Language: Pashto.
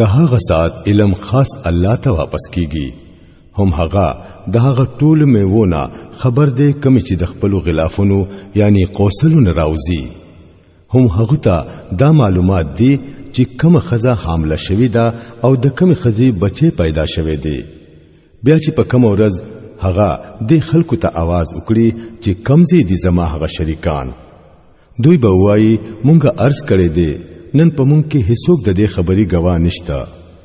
د هغه سات علم خاص الله ته واپس کیږي هم هغه د هغه ټول میوونه خبر دی کم چې د خپل غلافونو یعنی قوسلو نه راوځي هم هغه ته دا معلومات دي چې کوم خزه حامله شوې ده او د کوم خزي بچي پیدا شوې دي بیا چې په کوم ورځ هغه د خلکو ته आवाज وکړي چې کمزې دي زما هغه شریکان دوی به وایي مونږه ارز کړي دي نن په مونږ کې هیڅوک د دې خبري گواه نشته